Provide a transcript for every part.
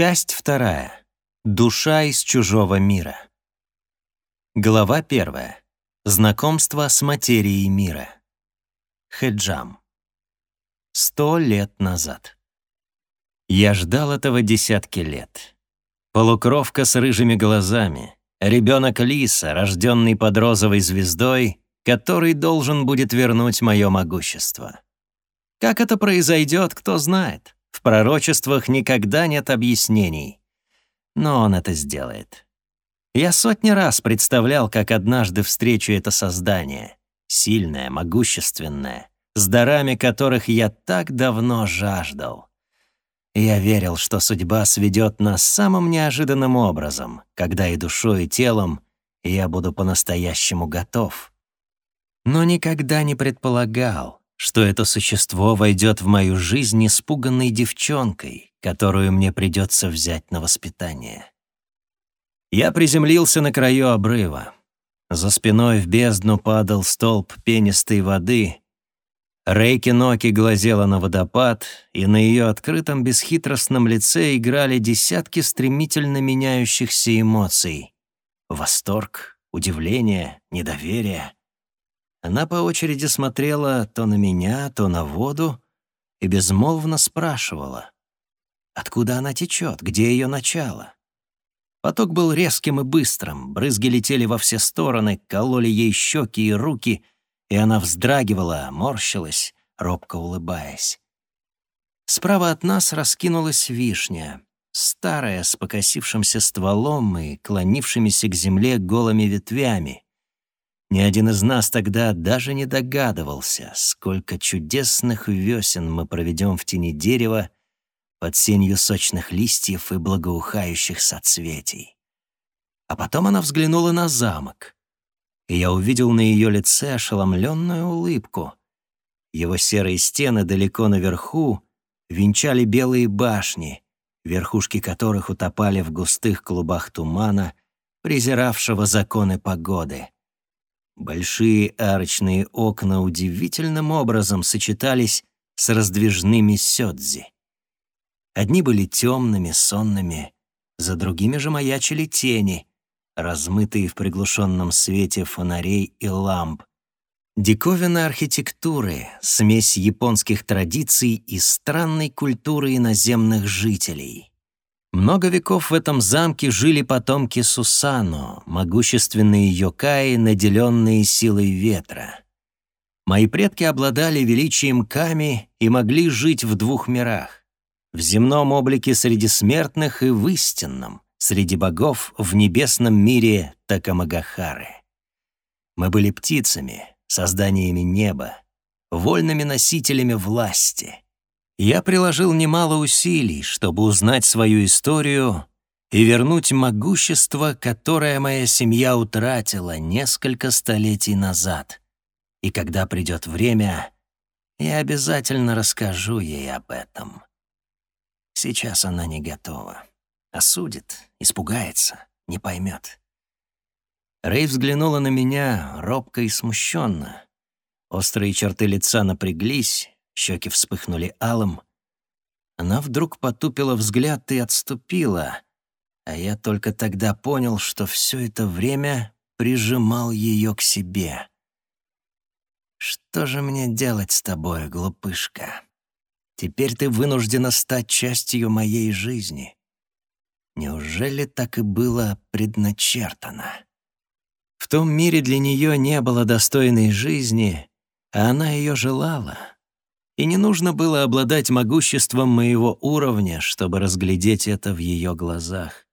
Часть вторая. Душа из чужого мира. Глава первая. Знакомство с материей мира. Хеджам. Сто лет назад. Я ждал этого десятки лет. Полукровка с рыжими глазами, ребенок Лиса, рожденный под розовой звездой, который должен будет вернуть мое могущество. Как это произойдет, кто знает. В пророчествах никогда нет объяснений. Но он это сделает. Я сотни раз представлял, как однажды встречу это создание. Сильное, могущественное, с дарами которых я так давно жаждал. Я верил, что судьба сведет нас самым неожиданным образом, когда и душой, и телом я буду по-настоящему готов. Но никогда не предполагал, что это существо войдет в мою жизнь испуганной девчонкой, которую мне придется взять на воспитание. Я приземлился на краю обрыва. За спиной в бездну падал столб пенистой воды. Рейки Ноки глазела на водопад, и на ее открытом бесхитростном лице играли десятки стремительно меняющихся эмоций. Восторг, удивление, недоверие — она по очереди смотрела то на меня, то на воду и безмолвно спрашивала, откуда она течет, где ее начало. Поток был резким и быстрым, брызги летели во все стороны, кололи ей щеки и руки, и она вздрагивала, морщилась, робко улыбаясь. Справа от нас раскинулась вишня, старая, с покосившимся стволом и клонившимися к земле голыми ветвями — ни один из нас тогда даже не догадывался, сколько чудесных весен мы проведем в тени дерева под сенью сочных листьев и благоухающих соцветий. А потом она взглянула на замок, и я увидел на ее лице ошеломленную улыбку. Его серые стены далеко наверху венчали белые башни, верхушки которых утопали в густых клубах тумана, презиравшего законы погоды — Большие арочные окна удивительным образом сочетались с раздвижными сёдзи. Одни были темными, сонными, за другими же маячили тени, размытые в приглушенном свете фонарей и ламп. Диковина архитектуры, смесь японских традиций и странной культуры иноземных жителей. Много веков в этом замке жили потомки Сусано, могущественные йокаи, наделенные силой ветра. Мои предки обладали величием Ками и могли жить в двух мирах. В земном облике среди смертных и в истинном, среди богов в небесном мире Такамагахары. Мы были птицами, созданиями неба, вольными носителями власти — я приложил немало усилий, чтобы узнать свою историю и вернуть могущество, которое моя семья утратила несколько столетий назад. И когда придет время, я обязательно расскажу ей об этом. Сейчас она не готова. Осудит, испугается, не поймет. Рэй взглянула на меня робко и смущенно. Острые черты лица напряглись, щеки вспыхнули алым. Она вдруг потупила взгляд и отступила, а я только тогда понял, что все это время прижимал ее к себе. «Что же мне делать с тобой, глупышка? Теперь ты вынуждена стать частью моей жизни. Неужели так и было предначертано?» В том мире для нее не было достойной жизни, а она ее желала и не нужно было обладать могуществом моего уровня, чтобы разглядеть это в ее глазах.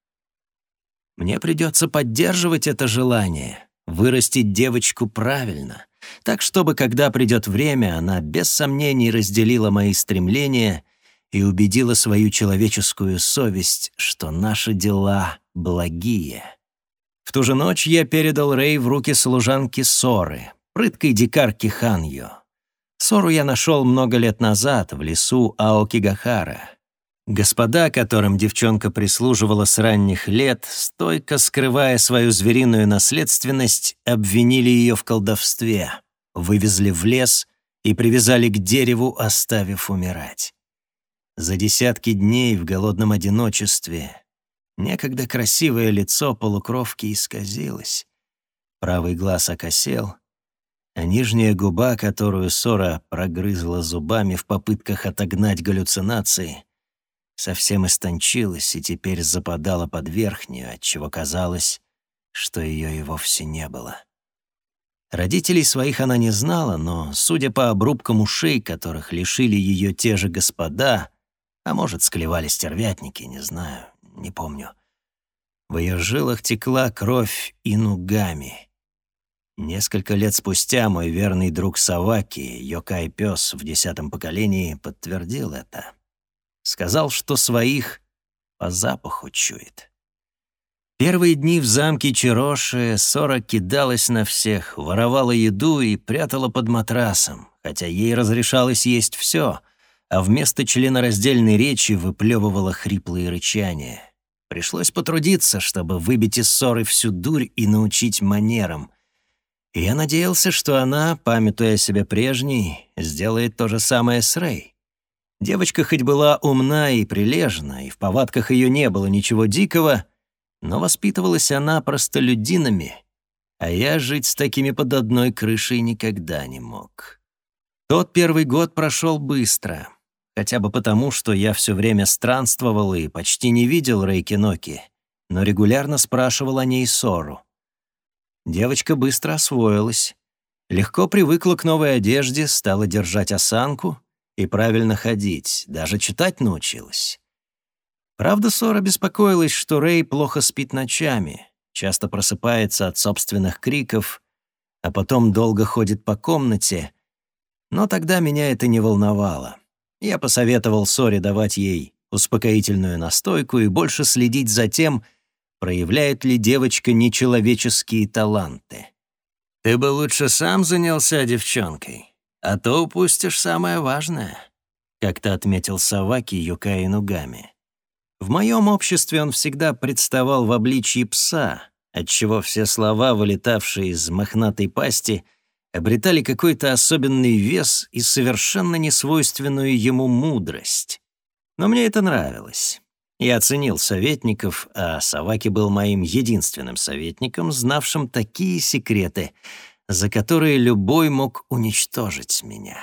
Мне придется поддерживать это желание, вырастить девочку правильно, так чтобы, когда придет время, она без сомнений разделила мои стремления и убедила свою человеческую совесть, что наши дела благие. В ту же ночь я передал Рэй в руки служанки Соры, прыткой дикарки Ханью. Сору я нашел много лет назад в лесу Аокигахара. Господа, которым девчонка прислуживала с ранних лет, стойко скрывая свою звериную наследственность, обвинили ее в колдовстве, вывезли в лес и привязали к дереву, оставив умирать. За десятки дней в голодном одиночестве некогда красивое лицо полукровки исказилось. Правый глаз окосел, а нижняя губа, которую Сора прогрызла зубами в попытках отогнать галлюцинации, совсем истончилась и теперь западала под верхнюю, отчего казалось, что ее и вовсе не было. Родителей своих она не знала, но, судя по обрубкам ушей, которых лишили ее те же господа, а может, склевали стервятники, не знаю, не помню. В ее жилах текла кровь инугами. Несколько лет спустя мой верный друг Саваки, Йокай-пес в десятом поколении, подтвердил это. Сказал, что своих по запаху чует. Первые дни в замке Чироши Сора кидалась на всех, воровала еду и прятала под матрасом, хотя ей разрешалось есть все, а вместо членораздельной речи выплевывала хриплые рычания. Пришлось потрудиться, чтобы выбить из ссоры всю дурь и научить манерам. И я надеялся, что она, памятуя о себе прежней, сделает то же самое с Рэй. Девочка хоть была умна и прилежна, и в повадках ее не было ничего дикого — но воспитывалась она простолюдинами, а я жить с такими под одной крышей никогда не мог. Тот первый год прошел быстро, хотя бы потому, что я все время странствовал и почти не видел Рейкиноки, но регулярно спрашивал о ней ссору. Девочка быстро освоилась, легко привыкла к новой одежде, стала держать осанку и правильно ходить, даже читать научилась. Правда, Сора беспокоилась, что Рэй плохо спит ночами, часто просыпается от собственных криков, а потом долго ходит по комнате. Но тогда меня это не волновало. Я посоветовал Соре давать ей успокоительную настойку и больше следить за тем, проявляет ли девочка нечеловеческие таланты. «Ты бы лучше сам занялся девчонкой, а то упустишь самое важное», — как-то отметил Саваки Юкаи Нугами. В моем обществе он всегда представал в обличии пса, отчего все слова, вылетавшие из мохнатой пасти, обретали какой-то особенный вес и совершенно несвойственную ему мудрость. Но мне это нравилось. Я оценил советников, а Саваки был моим единственным советником, знавшим такие секреты, за которые любой мог уничтожить меня.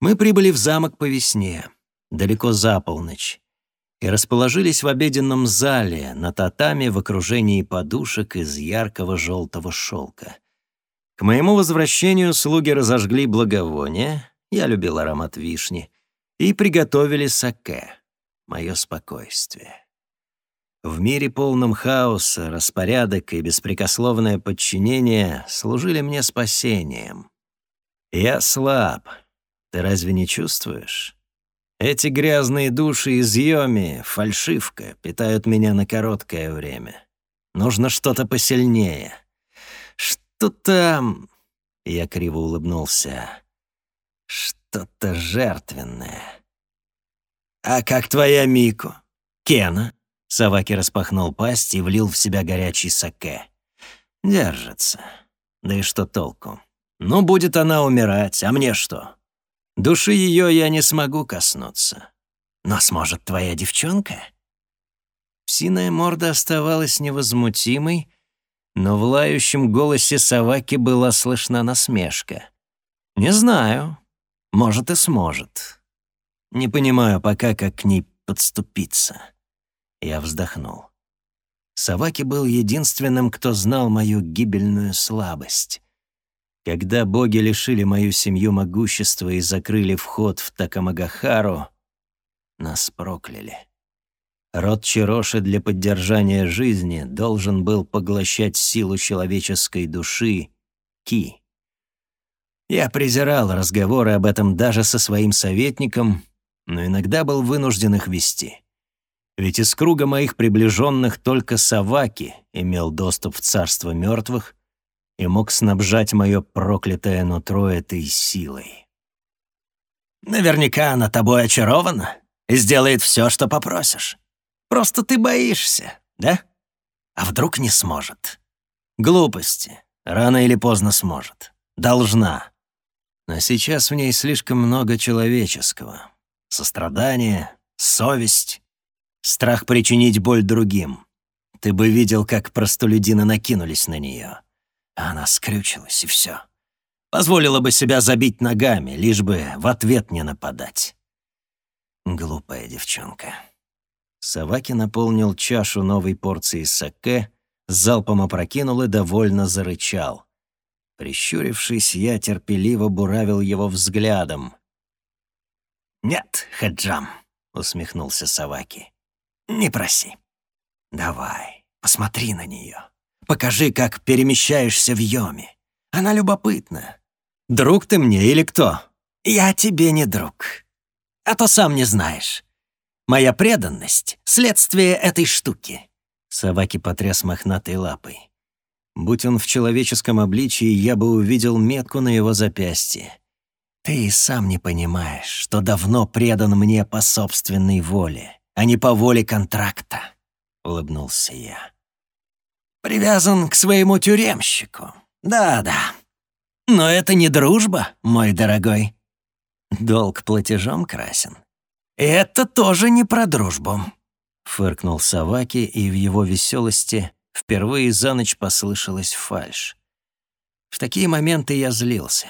Мы прибыли в замок по весне, далеко за полночь, и расположились в обеденном зале на татами в окружении подушек из яркого желтого шелка. К моему возвращению слуги разожгли благовония, я любил аромат вишни, и приготовили саке, мое спокойствие. В мире полном хаоса, распорядок и беспрекословное подчинение служили мне спасением. Я слаб, ты разве не чувствуешь? Эти грязные души из Йоми, фальшивка, питают меня на короткое время. Нужно что-то посильнее. Что там... Я криво улыбнулся. Что-то жертвенное. «А как твоя Мику? Кена?» Саваки распахнул пасть и влил в себя горячий саке. «Держится. Да и что толку? Ну, будет она умирать, а мне что? Души ее я не смогу коснуться. Но сможет твоя девчонка?» Псиная морда оставалась невозмутимой, но в лающем голосе Саваки была слышна насмешка. «Не знаю. Может, и сможет. Не понимаю пока, как к ней подступиться». Я вздохнул. Саваки был единственным, кто знал мою гибельную слабость. Когда боги лишили мою семью могущества и закрыли вход в Такамагахару, нас прокляли. Род Чироши для поддержания жизни должен был поглощать силу человеческой души Ки. Я презирал разговоры об этом даже со своим советником, но иногда был вынужден их вести. Ведь из круга моих приближенных только Саваки имел доступ в царство мертвых, и мог снабжать мое проклятое нутро этой силой. «Наверняка она тобой очарована и сделает все, что попросишь. Просто ты боишься, да? А вдруг не сможет? Глупости. Рано или поздно сможет. Должна. Но сейчас в ней слишком много человеческого. Сострадание, совесть, страх причинить боль другим. Ты бы видел, как простолюдины накинулись на нее. Она скрючилась, и все. Позволила бы себя забить ногами, лишь бы в ответ не нападать. Глупая девчонка. Саваки наполнил чашу новой порции саке, залпом опрокинул и довольно зарычал. Прищурившись, я терпеливо буравил его взглядом. «Нет, Хаджам», — усмехнулся Саваки. «Не проси. Давай, посмотри на нее. Покажи, как перемещаешься в Йоме. Она любопытна. Друг ты мне или кто? Я тебе не друг. А то сам не знаешь. Моя преданность — следствие этой штуки». Саваки потряс мохнатой лапой. Будь он в человеческом обличии, я бы увидел метку на его запястье. Ты и сам не понимаешь, что давно предан мне по собственной воле, а не по воле контракта, — улыбнулся я. Привязан к своему тюремщику. Да-да. Но это не дружба, мой дорогой. Долг платежом красен. Это тоже не про дружбу. Фыркнул Саваки, и в его веселости Впервые за ночь послышалась фальшь. В такие моменты я злился.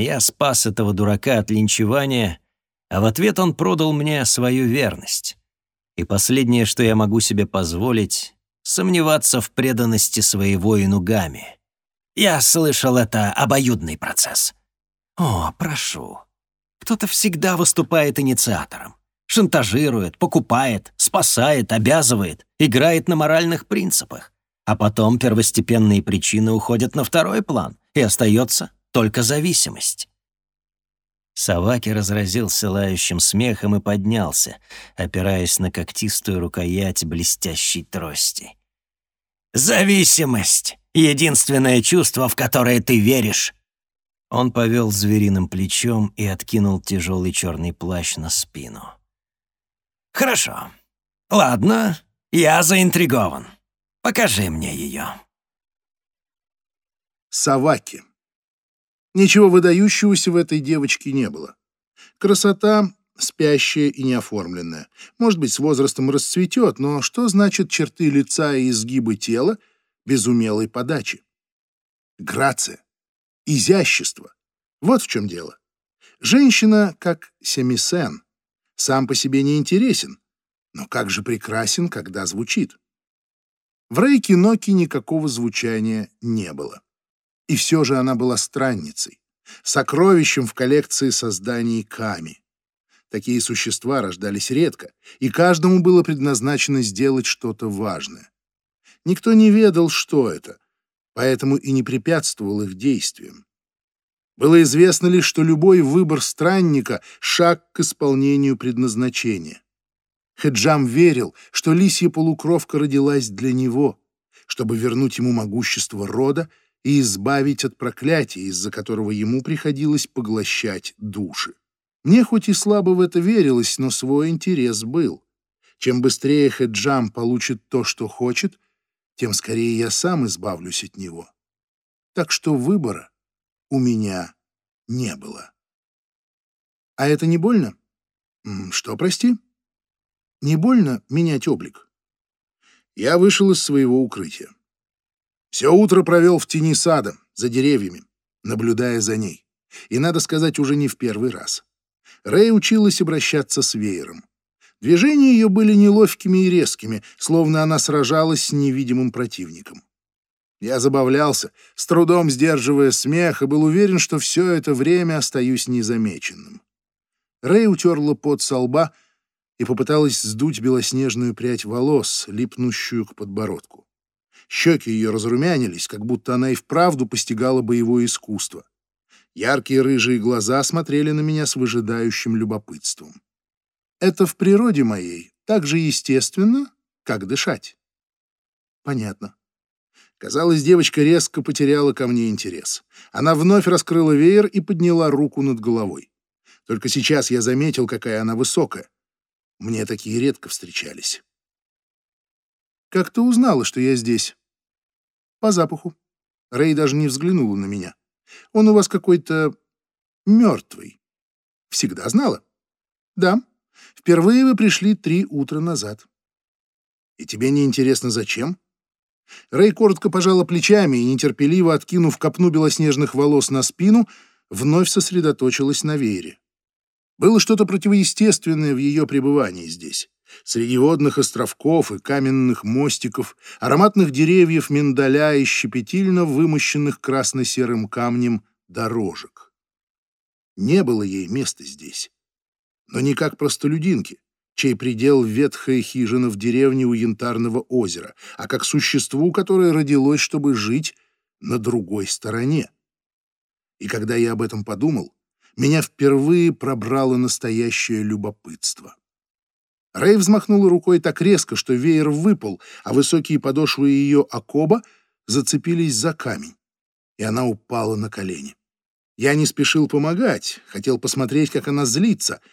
Я спас этого дурака от линчевания, а в ответ он продал мне свою верность. И последнее, что я могу себе позволить, сомневаться в преданности своего инугами. Я слышал, это обоюдный процесс. О, прошу. Кто-то всегда выступает инициатором. Шантажирует, покупает, спасает, обязывает, играет на моральных принципах. А потом первостепенные причины уходят на второй план, и остается только зависимость. Саваки разразился лающим смехом и поднялся, опираясь на когтистую рукоять блестящей трости. «Зависимость — единственное чувство, в которое ты веришь!» Он повел звериным плечом и откинул тяжелый черный плащ на спину. «Хорошо. Ладно, я заинтригован. Покажи мне ее». Саваки. Ничего выдающегося в этой девочке не было. Красота спящая и неоформленная. Может быть, с возрастом расцветет, но что значит черты лица и изгибы тела без умелой подачи? Грация, изящество. Вот в чем дело. Женщина, как семисен, сам по себе не интересен, но как же прекрасен, когда звучит. В рейке Ноки никакого звучания не было. И все же она была странницей, сокровищем в коллекции созданий Ками. Такие существа рождались редко, и каждому было предназначено сделать что-то важное. Никто не ведал, что это, поэтому и не препятствовал их действиям. Было известно лишь, что любой выбор странника — шаг к исполнению предназначения. Хеджам верил, что лисья полукровка родилась для него, чтобы вернуть ему могущество рода и избавить от проклятия, из-за которого ему приходилось поглощать души. Мне хоть и слабо в это верилось, но свой интерес был. Чем быстрее Хеджам получит то, что хочет, тем скорее я сам избавлюсь от него. Так что выбора у меня не было. А это не больно? Что, прости? Не больно менять облик? Я вышел из своего укрытия. Все утро провел в тени сада, за деревьями, наблюдая за ней. И, надо сказать, уже не в первый раз. Рэй училась обращаться с веером. Движения ее были неловкими и резкими, словно она сражалась с невидимым противником. Я забавлялся, с трудом сдерживая смех, и был уверен, что все это время остаюсь незамеченным. Рэй утерла пот со лба и попыталась сдуть белоснежную прядь волос, липнущую к подбородку. Щеки ее разрумянились, как будто она и вправду постигала боевое искусство. Яркие рыжие глаза смотрели на меня с выжидающим любопытством. Это в природе моей так же естественно, как дышать. Понятно. Казалось, девочка резко потеряла ко мне интерес. Она вновь раскрыла веер и подняла руку над головой. Только сейчас я заметил, какая она высокая. Мне такие редко встречались. «Как ты узнала, что я здесь?» «По запаху». Рэй даже не взглянула на меня. «Он у вас какой-то мертвый». «Всегда знала?» Да, впервые вы пришли три утра назад. И тебе не интересно, зачем? Рэй коротко пожала плечами и, нетерпеливо откинув копну белоснежных волос на спину, вновь сосредоточилась на Вере. Было что-то противоестественное в ее пребывании здесь. Среди водных островков и каменных мостиков, ароматных деревьев миндаля и щепетильно вымощенных красно-серым камнем дорожек. Не было ей места здесь. Но не как простолюдинки, чей предел ветхая хижина в деревне у Янтарного озера, а как существу, которое родилось, чтобы жить на другой стороне. И когда я об этом подумал, меня впервые пробрало настоящее любопытство. Рэй взмахнула рукой так резко, что веер выпал, а высокие подошвы ее окоба зацепились за камень, и она упала на колени. Я не спешил помогать, хотел посмотреть, как она злится —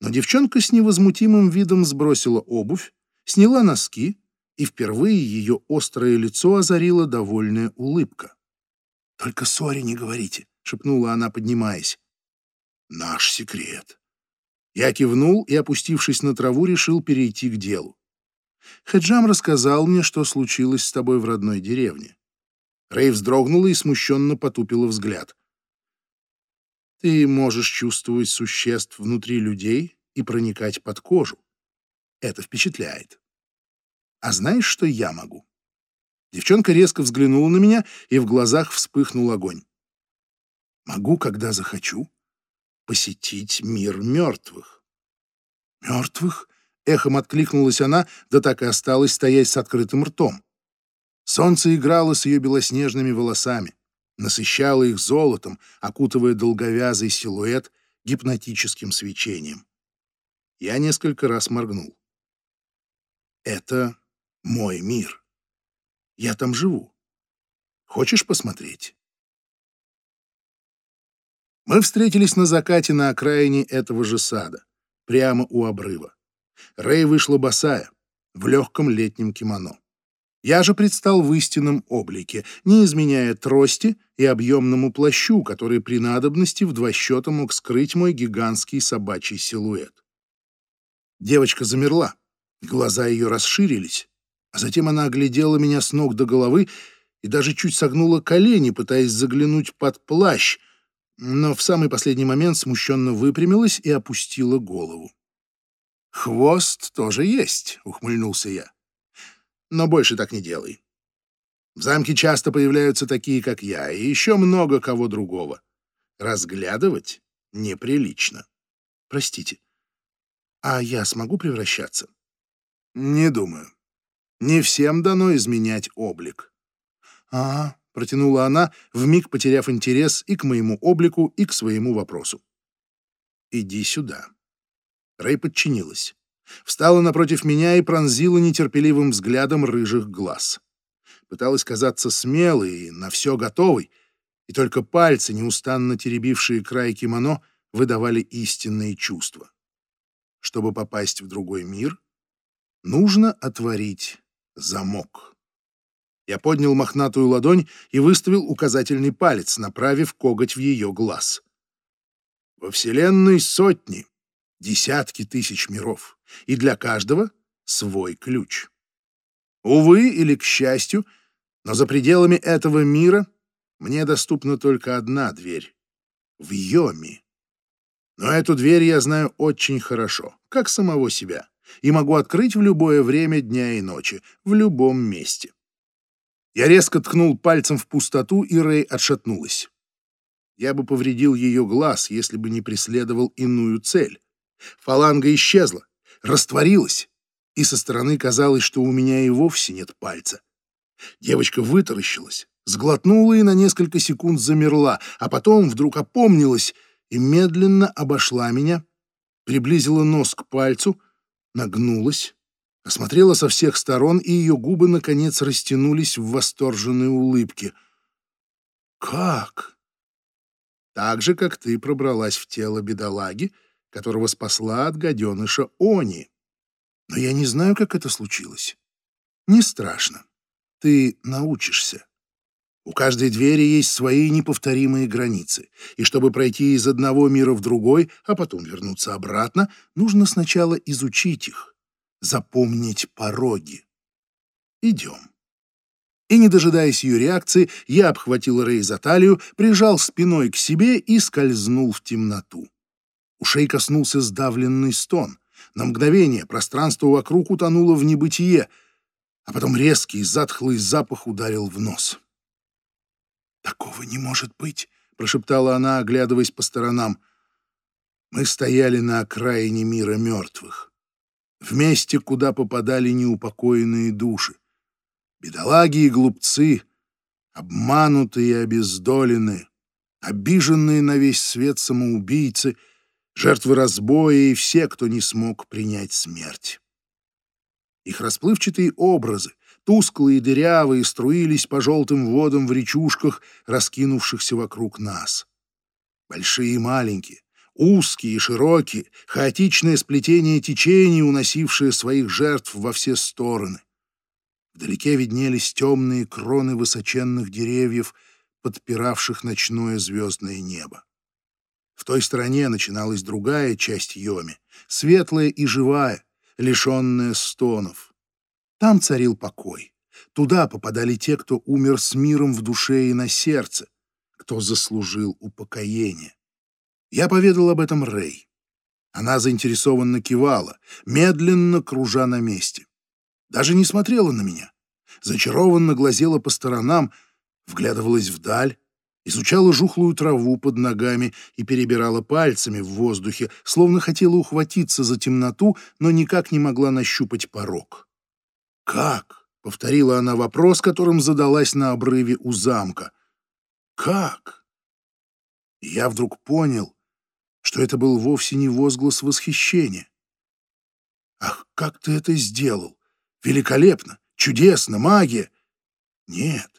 но девчонка с невозмутимым видом сбросила обувь, сняла носки, и впервые ее острое лицо озарила довольная улыбка. «Только ссоре не говорите», — шепнула она, поднимаясь. «Наш секрет». Я кивнул и, опустившись на траву, решил перейти к делу. Хеджам рассказал мне, что случилось с тобой в родной деревне. Рэй вздрогнула и смущенно потупила взгляд. Ты можешь чувствовать существ внутри людей и проникать под кожу. Это впечатляет. А знаешь, что я могу? Девчонка резко взглянула на меня, и в глазах вспыхнул огонь. Могу, когда захочу, посетить мир мертвых. Мертвых? Эхом откликнулась она, да так и осталась стоять с открытым ртом. Солнце играло с ее белоснежными волосами насыщала их золотом, окутывая долговязый силуэт гипнотическим свечением. Я несколько раз моргнул. Это мой мир. Я там живу. Хочешь посмотреть? Мы встретились на закате на окраине этого же сада, прямо у обрыва. Рэй вышла босая, в легком летнем кимоно. Я же предстал в истинном облике, не изменяя трости и объемному плащу, который при надобности в два счета мог скрыть мой гигантский собачий силуэт. Девочка замерла, глаза ее расширились, а затем она оглядела меня с ног до головы и даже чуть согнула колени, пытаясь заглянуть под плащ, но в самый последний момент смущенно выпрямилась и опустила голову. «Хвост тоже есть», — ухмыльнулся я но больше так не делай. В замке часто появляются такие, как я, и еще много кого другого. Разглядывать неприлично. Простите, а я смогу превращаться? Не думаю. Не всем дано изменять облик. А, протянула она, вмиг потеряв интерес и к моему облику, и к своему вопросу. Иди сюда. Рэй подчинилась встала напротив меня и пронзила нетерпеливым взглядом рыжих глаз. Пыталась казаться смелой и на все готовой, и только пальцы, неустанно теребившие край кимоно, выдавали истинные чувства. Чтобы попасть в другой мир, нужно отворить замок. Я поднял мохнатую ладонь и выставил указательный палец, направив коготь в ее глаз. Во Вселенной сотни, десятки тысяч миров и для каждого свой ключ. Увы или к счастью, но за пределами этого мира мне доступна только одна дверь — в Йоми. Но эту дверь я знаю очень хорошо, как самого себя, и могу открыть в любое время дня и ночи, в любом месте. Я резко ткнул пальцем в пустоту, и Рэй отшатнулась. Я бы повредил ее глаз, если бы не преследовал иную цель. Фаланга исчезла, растворилась, и со стороны казалось, что у меня и вовсе нет пальца. Девочка вытаращилась, сглотнула и на несколько секунд замерла, а потом вдруг опомнилась и медленно обошла меня, приблизила нос к пальцу, нагнулась, осмотрела со всех сторон, и ее губы, наконец, растянулись в восторженной улыбке. «Как?» «Так же, как ты пробралась в тело бедолаги, — которого спасла от гаденыша Они. Но я не знаю, как это случилось. Не страшно. Ты научишься. У каждой двери есть свои неповторимые границы, и чтобы пройти из одного мира в другой, а потом вернуться обратно, нужно сначала изучить их, запомнить пороги. Идем. И, не дожидаясь ее реакции, я обхватил Рэй за талию, прижал спиной к себе и скользнул в темноту. Ушей коснулся сдавленный стон. На мгновение пространство вокруг утонуло в небытие, а потом резкий затхлый запах ударил в нос. «Такого не может быть!» — прошептала она, оглядываясь по сторонам. Мы стояли на окраине мира мертвых, в месте, куда попадали неупокоенные души. Бедолаги и глупцы, обманутые и обездоленные, обиженные на весь свет самоубийцы, жертвы разбоя и все, кто не смог принять смерть. Их расплывчатые образы, тусклые и дырявые, струились по желтым водам в речушках, раскинувшихся вокруг нас. Большие и маленькие, узкие и широкие, хаотичное сплетение течений, уносившее своих жертв во все стороны. Вдалеке виднелись темные кроны высоченных деревьев, подпиравших ночное звездное небо. В той стороне начиналась другая часть Йоми, светлая и живая, лишенная стонов. Там царил покой. Туда попадали те, кто умер с миром в душе и на сердце, кто заслужил упокоение. Я поведал об этом Рэй. Она заинтересованно кивала, медленно кружа на месте даже не смотрела на меня. Зачарованно глазела по сторонам, вглядывалась вдаль, изучала жухлую траву под ногами и перебирала пальцами в воздухе, словно хотела ухватиться за темноту, но никак не могла нащупать порог. «Как?» — повторила она вопрос, которым задалась на обрыве у замка. «Как?» я вдруг понял, что это был вовсе не возглас восхищения. «Ах, как ты это сделал?» Великолепно, чудесно, магия. Нет.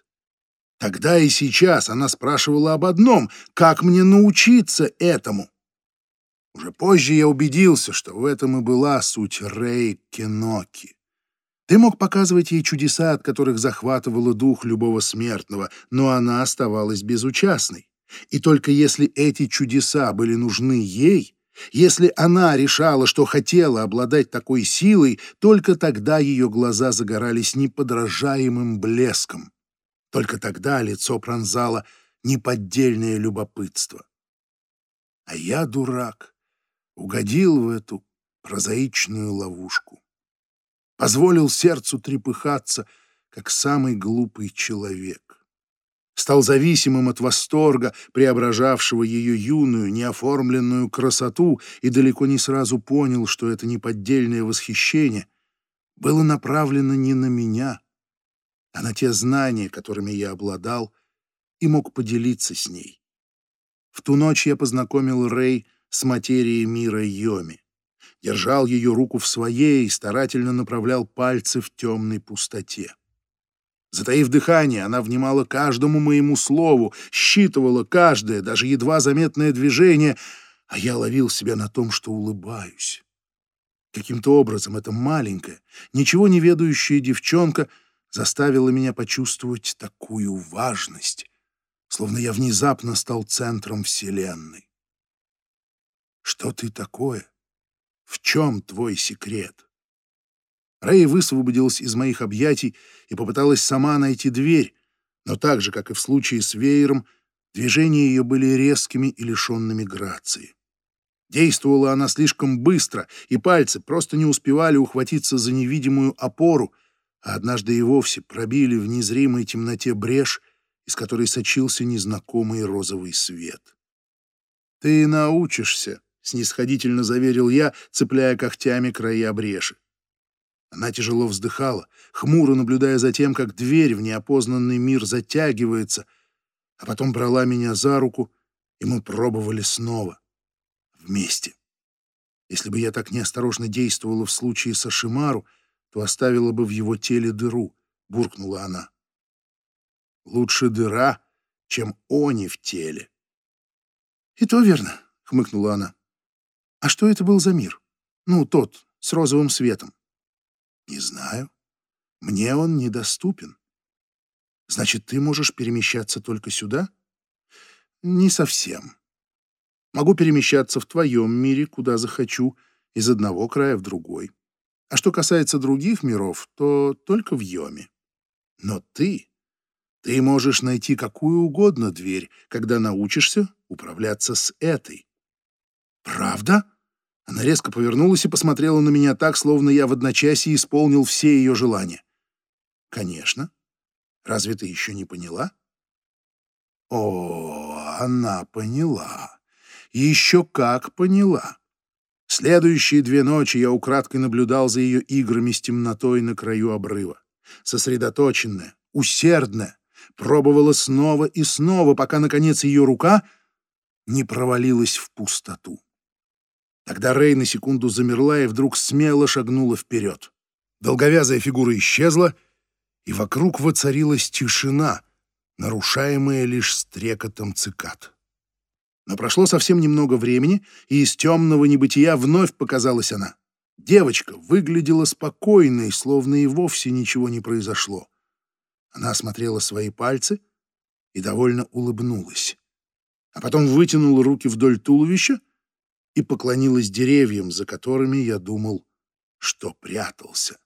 Тогда и сейчас она спрашивала об одном — как мне научиться этому? Уже позже я убедился, что в этом и была суть Рэй Кеноки. Ты мог показывать ей чудеса, от которых захватывало дух любого смертного, но она оставалась безучастной. И только если эти чудеса были нужны ей, если она решала, что хотела обладать такой силой, только тогда ее глаза загорались неподражаемым блеском. Только тогда лицо пронзало неподдельное любопытство. А я, дурак, угодил в эту прозаичную ловушку. Позволил сердцу трепыхаться, как самый глупый человек стал зависимым от восторга, преображавшего ее юную, неоформленную красоту, и далеко не сразу понял, что это неподдельное восхищение было направлено не на меня, а на те знания, которыми я обладал, и мог поделиться с ней. В ту ночь я познакомил Рэй с материей мира Йоми, держал ее руку в своей и старательно направлял пальцы в темной пустоте. Затаив дыхание, она внимала каждому моему слову, считывала каждое, даже едва заметное движение, а я ловил себя на том, что улыбаюсь. Каким-то образом эта маленькая, ничего не ведающая девчонка заставила меня почувствовать такую важность, словно я внезапно стал центром Вселенной. Что ты такое? В чем твой секрет? Рэй высвободилась из моих объятий и попыталась сама найти дверь, но так же, как и в случае с веером, движения ее были резкими и лишенными грации. Действовала она слишком быстро, и пальцы просто не успевали ухватиться за невидимую опору, а однажды и вовсе пробили в незримой темноте брешь, из которой сочился незнакомый розовый свет. «Ты научишься», — снисходительно заверил я, цепляя когтями края бреши. Она тяжело вздыхала, хмуро наблюдая за тем, как дверь в неопознанный мир затягивается, а потом брала меня за руку, и мы пробовали снова. Вместе. Если бы я так неосторожно действовала в случае со Шимару, то оставила бы в его теле дыру, — буркнула она. Лучше дыра, чем они в теле. И то верно, — хмыкнула она. А что это был за мир? Ну, тот, с розовым светом. Не знаю. Мне он недоступен. Значит, ты можешь перемещаться только сюда? Не совсем. Могу перемещаться в твоем мире, куда захочу, из одного края в другой. А что касается других миров, то только в Йоме. Но ты... Ты можешь найти какую угодно дверь, когда научишься управляться с этой. Правда? Она резко повернулась и посмотрела на меня так, словно я в одночасье исполнил все ее желания. Конечно. Разве ты еще не поняла? О, она поняла. Еще как поняла. Следующие две ночи я украдкой наблюдал за ее играми с темнотой на краю обрыва. Сосредоточенная, усердная, пробовала снова и снова, пока, наконец, ее рука не провалилась в пустоту. Тогда Рэй на секунду замерла и вдруг смело шагнула вперед. Долговязая фигура исчезла, и вокруг воцарилась тишина, нарушаемая лишь стрекотом цикад. Но прошло совсем немного времени, и из темного небытия вновь показалась она. Девочка выглядела спокойной, словно и вовсе ничего не произошло. Она осмотрела свои пальцы и довольно улыбнулась. А потом вытянула руки вдоль туловища и поклонилась деревьям, за которыми я думал, что прятался.